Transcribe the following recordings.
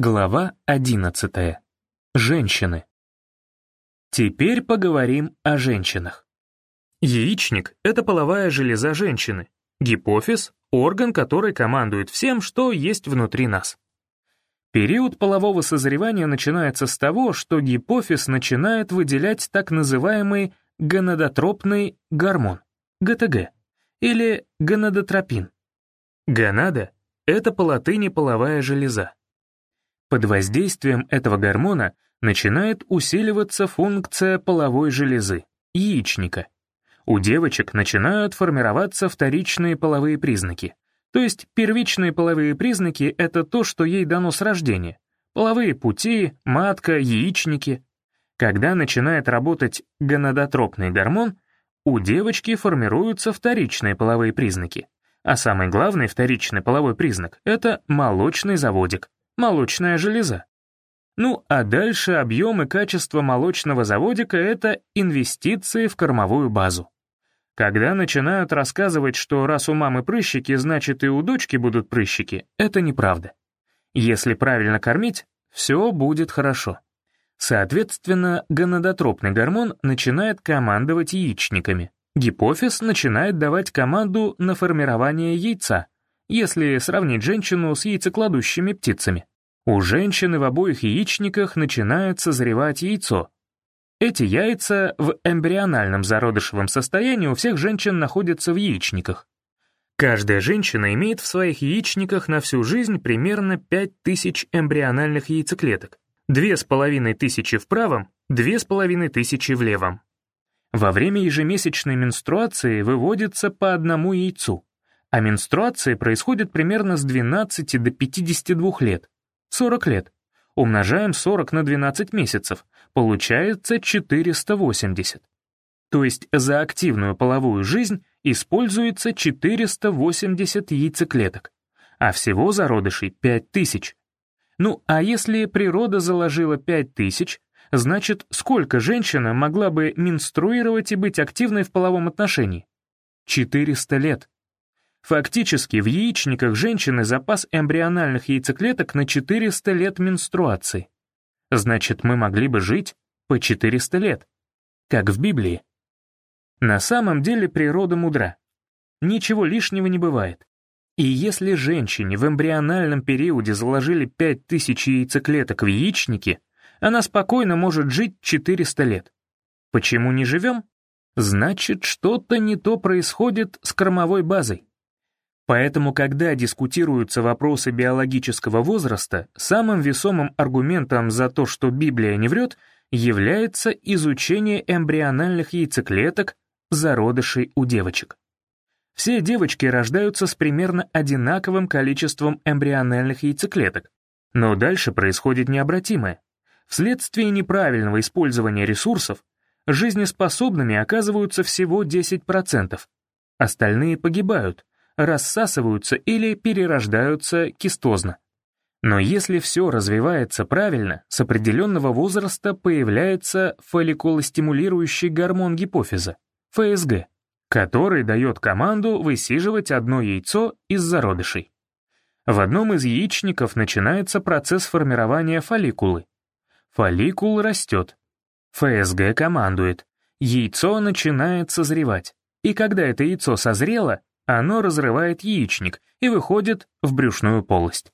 Глава 11. Женщины. Теперь поговорим о женщинах. Яичник — это половая железа женщины. Гипофиз — орган, который командует всем, что есть внутри нас. Период полового созревания начинается с того, что гипофиз начинает выделять так называемый гонадотропный гормон, ГТГ, или гонадотропин. Гонада — это по латыни половая железа. Под воздействием этого гормона начинает усиливаться функция половой железы, яичника. У девочек начинают формироваться вторичные половые признаки. То есть первичные половые признаки — это то, что ей дано с рождения. Половые пути, матка, яичники. Когда начинает работать гонадотропный гормон, у девочки формируются вторичные половые признаки. А самый главный вторичный половой признак — это молочный заводик молочная железа. Ну а дальше объем и качество молочного заводика — это инвестиции в кормовую базу. Когда начинают рассказывать, что раз у мамы прыщики, значит и у дочки будут прыщики, это неправда. Если правильно кормить, все будет хорошо. Соответственно, гонадотропный гормон начинает командовать яичниками. Гипофиз начинает давать команду на формирование яйца, если сравнить женщину с яйцекладущими птицами. У женщины в обоих яичниках начинает созревать яйцо. Эти яйца в эмбриональном зародышевом состоянии у всех женщин находятся в яичниках. Каждая женщина имеет в своих яичниках на всю жизнь примерно 5000 эмбриональных яйцеклеток. Две с половиной тысячи в правом, две с половиной тысячи в левом. Во время ежемесячной менструации выводится по одному яйцу, а менструации происходят примерно с 12 до 52 лет. 40 лет. Умножаем 40 на 12 месяцев. Получается 480. То есть за активную половую жизнь используется 480 яйцеклеток, а всего зародышей 5000. Ну, а если природа заложила 5000, значит, сколько женщина могла бы менструировать и быть активной в половом отношении? 400 лет. Фактически в яичниках женщины запас эмбриональных яйцеклеток на 400 лет менструации. Значит, мы могли бы жить по 400 лет, как в Библии. На самом деле природа мудра. Ничего лишнего не бывает. И если женщине в эмбриональном периоде заложили 5000 яйцеклеток в яичнике, она спокойно может жить 400 лет. Почему не живем? Значит, что-то не то происходит с кормовой базой. Поэтому, когда дискутируются вопросы биологического возраста, самым весомым аргументом за то, что Библия не врет, является изучение эмбриональных яйцеклеток, зародышей у девочек. Все девочки рождаются с примерно одинаковым количеством эмбриональных яйцеклеток, но дальше происходит необратимое. Вследствие неправильного использования ресурсов жизнеспособными оказываются всего 10%, остальные погибают, рассасываются или перерождаются кистозно. Но если все развивается правильно, с определенного возраста появляется фолликулостимулирующий гормон гипофиза, ФСГ, который дает команду высиживать одно яйцо из зародышей. В одном из яичников начинается процесс формирования фолликулы. Фолликул растет. ФСГ командует. Яйцо начинает созревать. И когда это яйцо созрело, оно разрывает яичник и выходит в брюшную полость.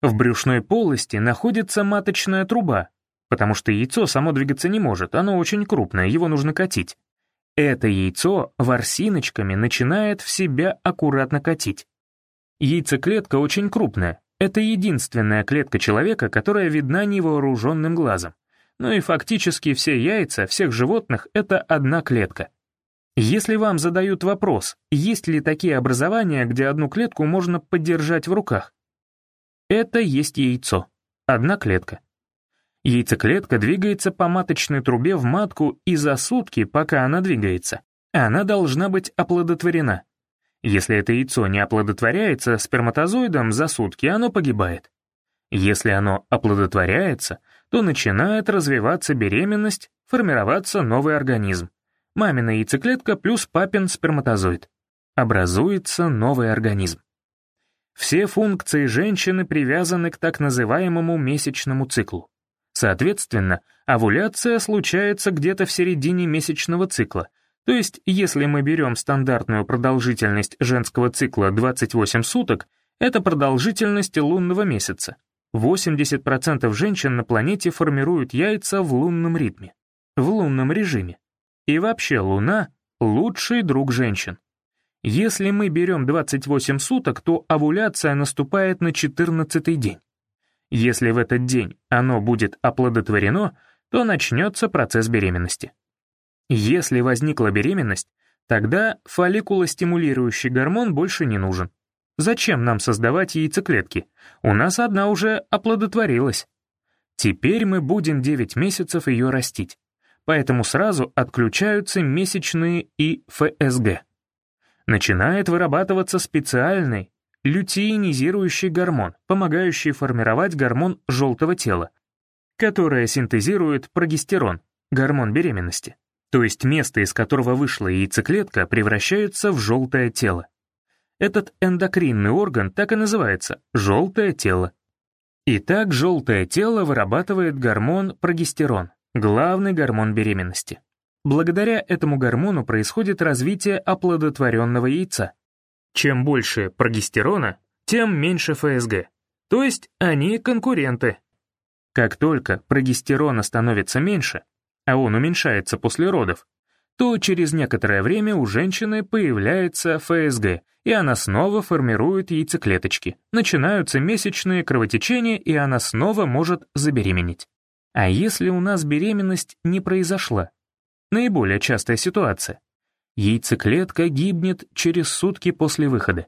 В брюшной полости находится маточная труба, потому что яйцо само двигаться не может, оно очень крупное, его нужно катить. Это яйцо ворсиночками начинает в себя аккуратно катить. Яйцеклетка очень крупная, это единственная клетка человека, которая видна невооруженным глазом. Ну и фактически все яйца всех животных — это одна клетка. Если вам задают вопрос, есть ли такие образования, где одну клетку можно подержать в руках, это есть яйцо, одна клетка. Яйцеклетка двигается по маточной трубе в матку и за сутки, пока она двигается, она должна быть оплодотворена. Если это яйцо не оплодотворяется сперматозоидом за сутки, оно погибает. Если оно оплодотворяется, то начинает развиваться беременность, формироваться новый организм мамина яйцеклетка плюс папин сперматозоид. Образуется новый организм. Все функции женщины привязаны к так называемому месячному циклу. Соответственно, овуляция случается где-то в середине месячного цикла, то есть если мы берем стандартную продолжительность женского цикла 28 суток, это продолжительность лунного месяца. 80% женщин на планете формируют яйца в лунном ритме, в лунном режиме. И вообще Луна — лучший друг женщин. Если мы берем 28 суток, то овуляция наступает на 14 день. Если в этот день оно будет оплодотворено, то начнется процесс беременности. Если возникла беременность, тогда фолликулостимулирующий гормон больше не нужен. Зачем нам создавать яйцеклетки? У нас одна уже оплодотворилась. Теперь мы будем 9 месяцев ее растить. Поэтому сразу отключаются месячные и ФСГ. Начинает вырабатываться специальный лютеинизирующий гормон, помогающий формировать гормон желтого тела, которое синтезирует прогестерон, гормон беременности. То есть место, из которого вышла яйцеклетка, превращается в желтое тело. Этот эндокринный орган так и называется — желтое тело. Итак, желтое тело вырабатывает гормон прогестерон, главный гормон беременности. Благодаря этому гормону происходит развитие оплодотворенного яйца. Чем больше прогестерона, тем меньше ФСГ, то есть они конкуренты. Как только прогестерона становится меньше, а он уменьшается после родов, то через некоторое время у женщины появляется ФСГ, и она снова формирует яйцеклеточки. Начинаются месячные кровотечения, и она снова может забеременеть. А если у нас беременность не произошла? Наиболее частая ситуация. Яйцеклетка гибнет через сутки после выхода.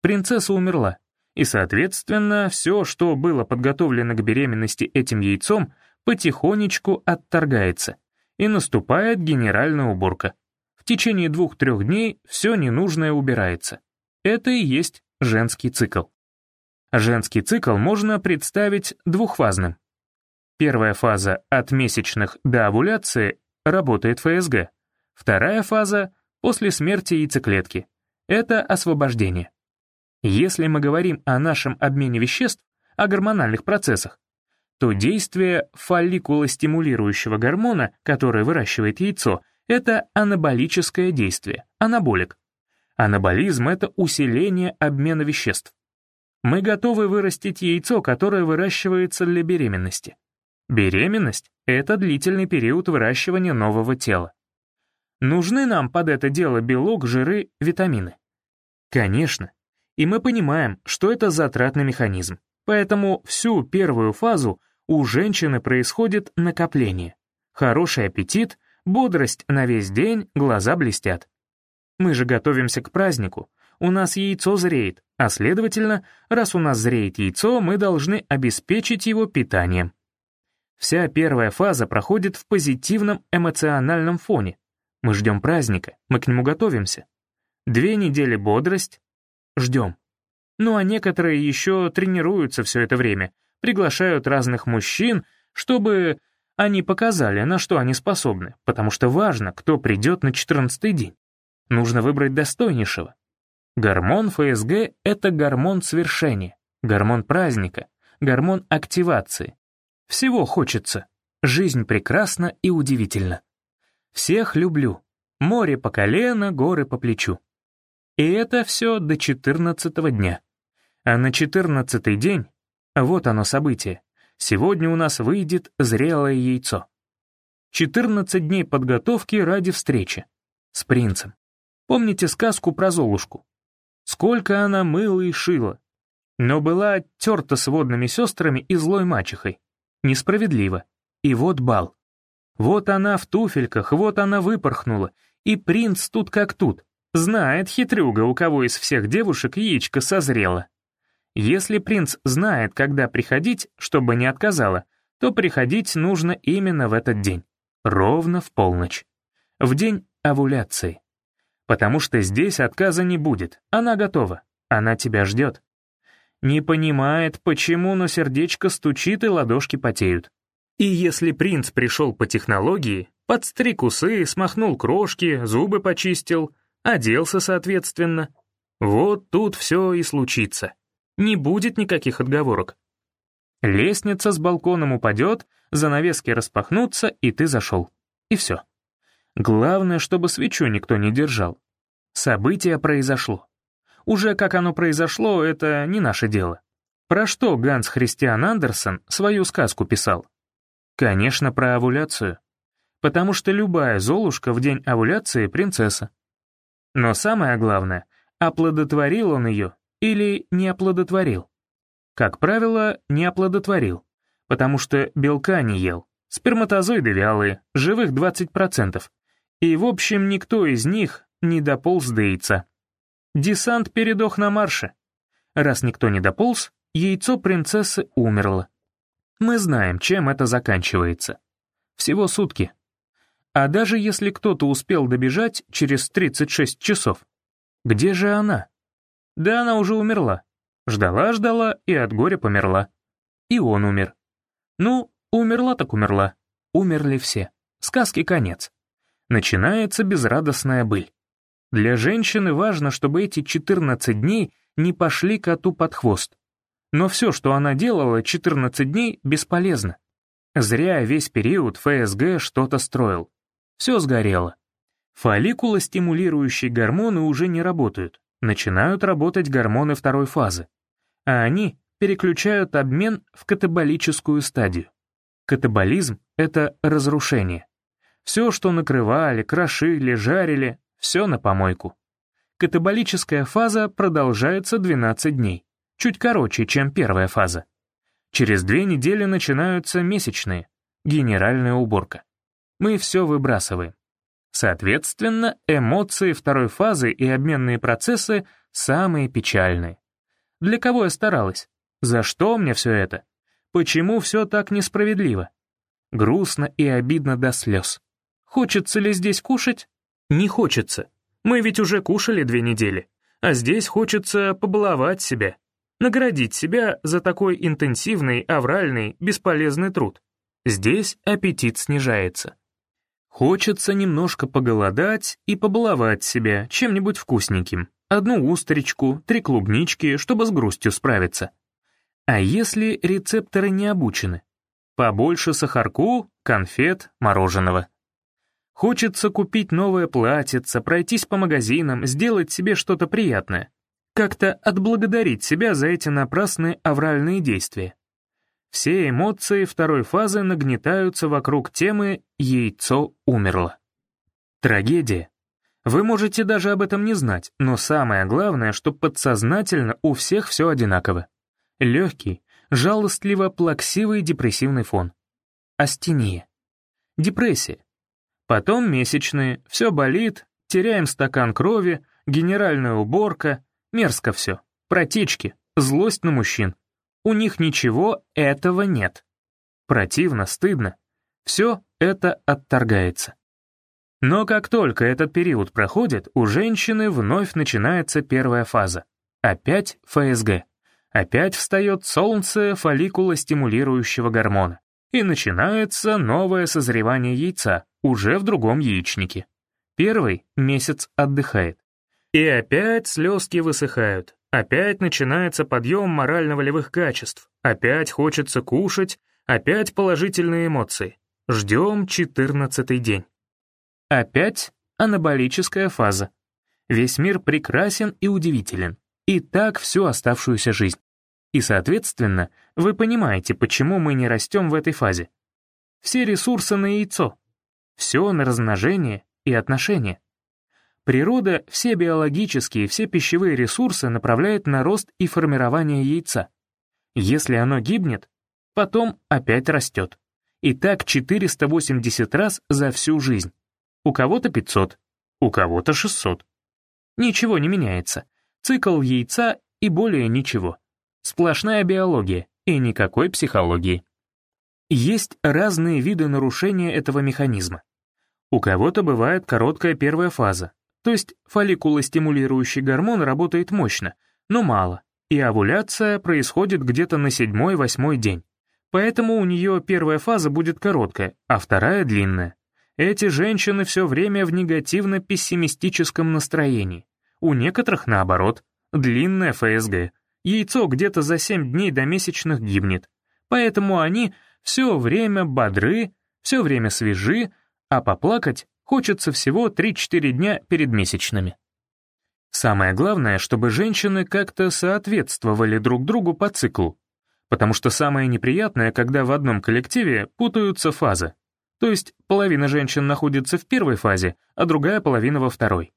Принцесса умерла, и, соответственно, все, что было подготовлено к беременности этим яйцом, потихонечку отторгается — и наступает генеральная уборка. В течение двух-трех дней все ненужное убирается. Это и есть женский цикл. Женский цикл можно представить двухфазным. Первая фаза от месячных до овуляции работает ФСГ. Вторая фаза — после смерти яйцеклетки. Это освобождение. Если мы говорим о нашем обмене веществ, о гормональных процессах, то действие фолликулостимулирующего гормона, который выращивает яйцо, это анаболическое действие, анаболик. Анаболизм — это усиление обмена веществ. Мы готовы вырастить яйцо, которое выращивается для беременности. Беременность — это длительный период выращивания нового тела. Нужны нам под это дело белок, жиры, витамины? Конечно. И мы понимаем, что это затратный механизм. Поэтому всю первую фазу у женщины происходит накопление. Хороший аппетит, бодрость на весь день, глаза блестят. Мы же готовимся к празднику. У нас яйцо зреет, а следовательно, раз у нас зреет яйцо, мы должны обеспечить его питанием. Вся первая фаза проходит в позитивном эмоциональном фоне. Мы ждем праздника, мы к нему готовимся. Две недели бодрость, ждем. Ну а некоторые еще тренируются все это время, приглашают разных мужчин, чтобы они показали, на что они способны, потому что важно, кто придет на 14 день. Нужно выбрать достойнейшего. Гормон ФСГ — это гормон свершения, гормон праздника, гормон активации. Всего хочется. Жизнь прекрасна и удивительна. Всех люблю. Море по колено, горы по плечу. И это все до 14 дня. А на 14 день вот оно событие. Сегодня у нас выйдет зрелое яйцо. 14 дней подготовки ради встречи. С принцем. Помните сказку про Золушку? Сколько она мыла и шила. Но была оттерта с водными сестрами и злой мачехой. Несправедливо. И вот бал. Вот она в туфельках, вот она выпорхнула. И принц тут как тут. Знает хитрюга, у кого из всех девушек яичко созрело. Если принц знает, когда приходить, чтобы не отказала, то приходить нужно именно в этот день, ровно в полночь, в день овуляции. Потому что здесь отказа не будет, она готова, она тебя ждет. Не понимает, почему, но сердечко стучит и ладошки потеют. И если принц пришел по технологии, подстриг усы, смахнул крошки, зубы почистил, оделся соответственно, Вот тут все и случится. Не будет никаких отговорок. Лестница с балконом упадет, занавески распахнутся, и ты зашел. И все. Главное, чтобы свечу никто не держал. Событие произошло. Уже как оно произошло, это не наше дело. Про что Ганс Христиан Андерсон свою сказку писал? Конечно, про овуляцию. Потому что любая золушка в день овуляции — принцесса. Но самое главное, оплодотворил он ее или не оплодотворил. Как правило, не оплодотворил, потому что белка не ел, сперматозоиды вялые, живых 20%, и в общем никто из них не дополз до яйца. Десант передох на марше. Раз никто не дополз, яйцо принцессы умерло. Мы знаем, чем это заканчивается. Всего сутки. А даже если кто-то успел добежать через 36 часов, где же она? Да она уже умерла. Ждала-ждала и от горя померла. И он умер. Ну, умерла так умерла. Умерли все. Сказки конец. Начинается безрадостная быль. Для женщины важно, чтобы эти 14 дней не пошли коту под хвост. Но все, что она делала 14 дней, бесполезно. Зря весь период ФСГ что-то строил. Все сгорело. Фолликулостимулирующие гормоны уже не работают. Начинают работать гормоны второй фазы. А они переключают обмен в катаболическую стадию. Катаболизм — это разрушение. Все, что накрывали, крошили, жарили, все на помойку. Катаболическая фаза продолжается 12 дней, чуть короче, чем первая фаза. Через две недели начинаются месячные, генеральная уборка. Мы все выбрасываем. Соответственно, эмоции второй фазы и обменные процессы самые печальные. Для кого я старалась? За что мне все это? Почему все так несправедливо? Грустно и обидно до слез. Хочется ли здесь кушать? Не хочется. Мы ведь уже кушали две недели. А здесь хочется побаловать себя. Наградить себя за такой интенсивный, авральный, бесполезный труд. Здесь аппетит снижается. Хочется немножко поголодать и побаловать себя чем-нибудь вкусненьким. Одну устричку, три клубнички, чтобы с грустью справиться. А если рецепторы не обучены? Побольше сахарку, конфет, мороженого. Хочется купить новое платьице, пройтись по магазинам, сделать себе что-то приятное. Как-то отблагодарить себя за эти напрасные авральные действия. Все эмоции второй фазы нагнетаются вокруг темы «яйцо умерло». Трагедия. Вы можете даже об этом не знать, но самое главное, что подсознательно у всех все одинаково. Легкий, жалостливо-плаксивый депрессивный фон. Астения. Депрессия. Потом месячные, все болит, теряем стакан крови, генеральная уборка, мерзко все, протечки, злость на мужчин. У них ничего этого нет. Противно, стыдно. Все это отторгается. Но как только этот период проходит, у женщины вновь начинается первая фаза. Опять ФСГ. Опять встает солнце фолликулостимулирующего гормона. И начинается новое созревание яйца, уже в другом яичнике. Первый месяц отдыхает. И опять слезки высыхают, опять начинается подъем морально-волевых качеств, опять хочется кушать, опять положительные эмоции. Ждем четырнадцатый день. Опять анаболическая фаза. Весь мир прекрасен и удивителен. И так всю оставшуюся жизнь. И, соответственно, вы понимаете, почему мы не растем в этой фазе. Все ресурсы на яйцо. Все на размножение и отношения. Природа все биологические, все пищевые ресурсы направляет на рост и формирование яйца. Если оно гибнет, потом опять растет. И так 480 раз за всю жизнь. У кого-то 500, у кого-то 600. Ничего не меняется. Цикл яйца и более ничего. Сплошная биология и никакой психологии. Есть разные виды нарушения этого механизма. У кого-то бывает короткая первая фаза, то есть фолликулостимулирующий гормон работает мощно, но мало, и овуляция происходит где-то на седьмой-восьмой день. Поэтому у нее первая фаза будет короткая, а вторая — длинная. Эти женщины все время в негативно-пессимистическом настроении. у некоторых наоборот, длинная ФСГ. Яйцо где-то за 7 дней до месячных гибнет. Поэтому они все время бодры, все время свежи, а поплакать хочется всего 3-4 дня перед месячными. Самое главное, чтобы женщины как-то соответствовали друг другу по циклу, потому что самое неприятное, когда в одном коллективе путаются фазы. То есть половина женщин находится в первой фазе, а другая половина во второй.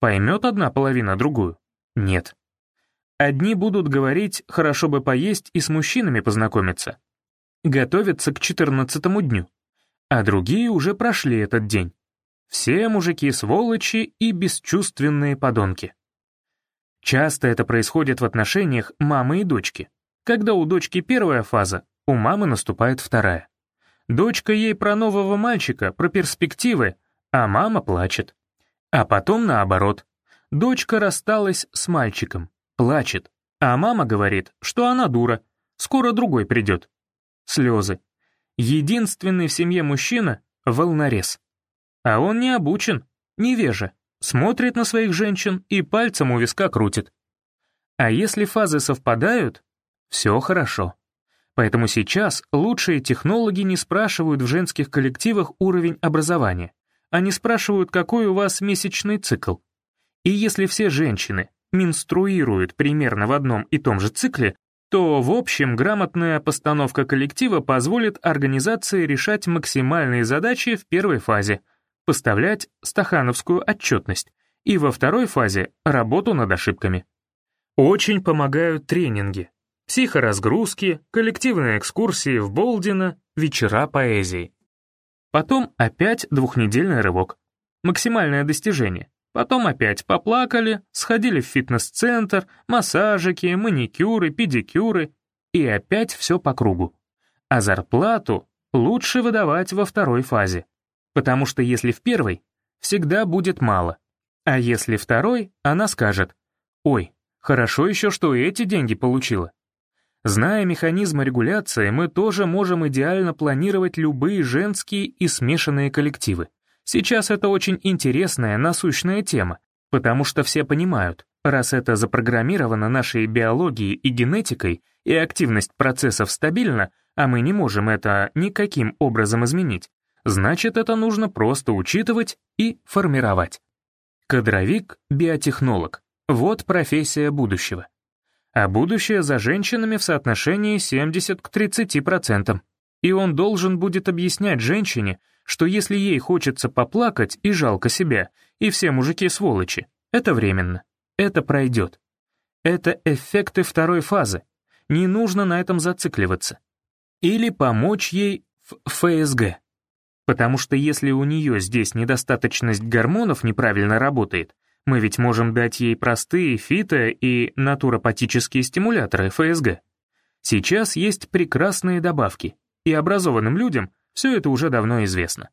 Поймет одна половина другую? Нет. Одни будут говорить «хорошо бы поесть и с мужчинами познакомиться», готовятся к 14 дню, а другие уже прошли этот день. Все мужики сволочи и бесчувственные подонки. Часто это происходит в отношениях мамы и дочки. Когда у дочки первая фаза, у мамы наступает вторая. Дочка ей про нового мальчика, про перспективы, а мама плачет. А потом наоборот. Дочка рассталась с мальчиком, плачет, а мама говорит, что она дура, скоро другой придет. Слезы. Единственный в семье мужчина — волнорез. А он не обучен, невежа, смотрит на своих женщин и пальцем у виска крутит. А если фазы совпадают, все хорошо. Поэтому сейчас лучшие технологи не спрашивают в женских коллективах уровень образования. Они спрашивают, какой у вас месячный цикл. И если все женщины менструируют примерно в одном и том же цикле, то, в общем, грамотная постановка коллектива позволит организации решать максимальные задачи в первой фазе — поставлять стахановскую отчетность, и во второй фазе — работу над ошибками. Очень помогают тренинги, психоразгрузки, коллективные экскурсии в Болдино, вечера поэзии. Потом опять двухнедельный рывок. Максимальное достижение. Потом опять поплакали, сходили в фитнес-центр, массажики, маникюры, педикюры, и опять все по кругу. А зарплату лучше выдавать во второй фазе. Потому что если в первой, всегда будет мало. А если второй, она скажет, «Ой, хорошо еще, что эти деньги получила». Зная механизмы регуляции, мы тоже можем идеально планировать любые женские и смешанные коллективы. Сейчас это очень интересная, насущная тема, потому что все понимают, раз это запрограммировано нашей биологией и генетикой, и активность процессов стабильна, а мы не можем это никаким образом изменить, значит, это нужно просто учитывать и формировать. Кадровик-биотехнолог. Вот профессия будущего. А будущее за женщинами в соотношении 70 к 30%. И он должен будет объяснять женщине, что если ей хочется поплакать и жалко себя, и все мужики сволочи, это временно, это пройдет. Это эффекты второй фазы, не нужно на этом зацикливаться. Или помочь ей в ФСГ. Потому что если у нее здесь недостаточность гормонов неправильно работает, мы ведь можем дать ей простые фито- и натуропатические стимуляторы ФСГ. Сейчас есть прекрасные добавки, и образованным людям все это уже давно известно.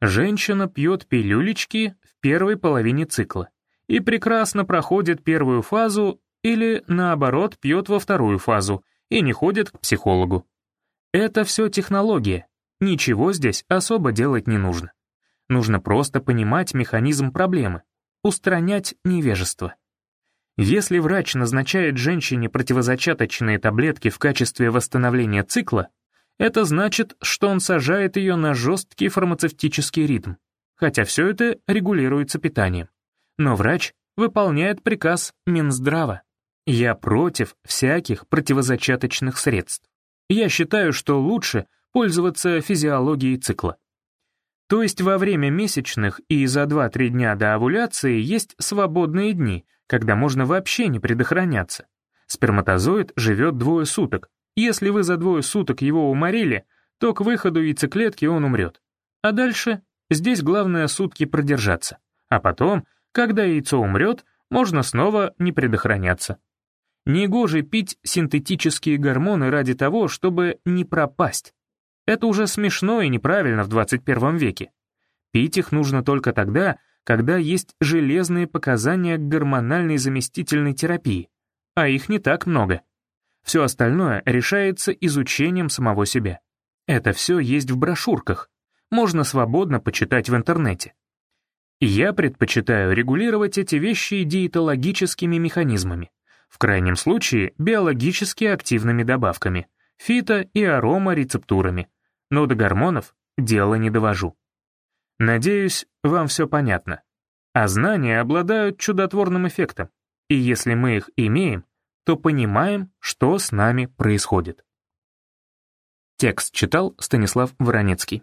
Женщина пьет пилюлечки в первой половине цикла и прекрасно проходит первую фазу или, наоборот, пьет во вторую фазу и не ходит к психологу. Это все технология, Ничего здесь особо делать не нужно. Нужно просто понимать механизм проблемы, устранять невежество. Если врач назначает женщине противозачаточные таблетки в качестве восстановления цикла, это значит, что он сажает ее на жесткий фармацевтический ритм, хотя все это регулируется питанием. Но врач выполняет приказ Минздрава. Я против всяких противозачаточных средств. Я считаю, что лучше пользоваться физиологией цикла. То есть во время месячных и за 2-3 дня до овуляции есть свободные дни, когда можно вообще не предохраняться. Сперматозоид живет двое суток. Если вы за двое суток его уморили, то к выходу яйцеклетки он умрет. А дальше здесь главное сутки продержаться. А потом, когда яйцо умрет, можно снова не предохраняться. Негоже пить синтетические гормоны ради того, чтобы не пропасть. Это уже смешно и неправильно в 21 веке. Пить их нужно только тогда, когда есть железные показания к гормональной заместительной терапии, а их не так много. Все остальное решается изучением самого себя. Это все есть в брошюрках, можно свободно почитать в интернете. Я предпочитаю регулировать эти вещи диетологическими механизмами, в крайнем случае биологически активными добавками, фито- и аромарецептурами, но до гормонов дело не довожу. Надеюсь, вам все понятно. А знания обладают чудотворным эффектом, и если мы их имеем, то понимаем, что с нами происходит. Текст читал Станислав Воронецкий.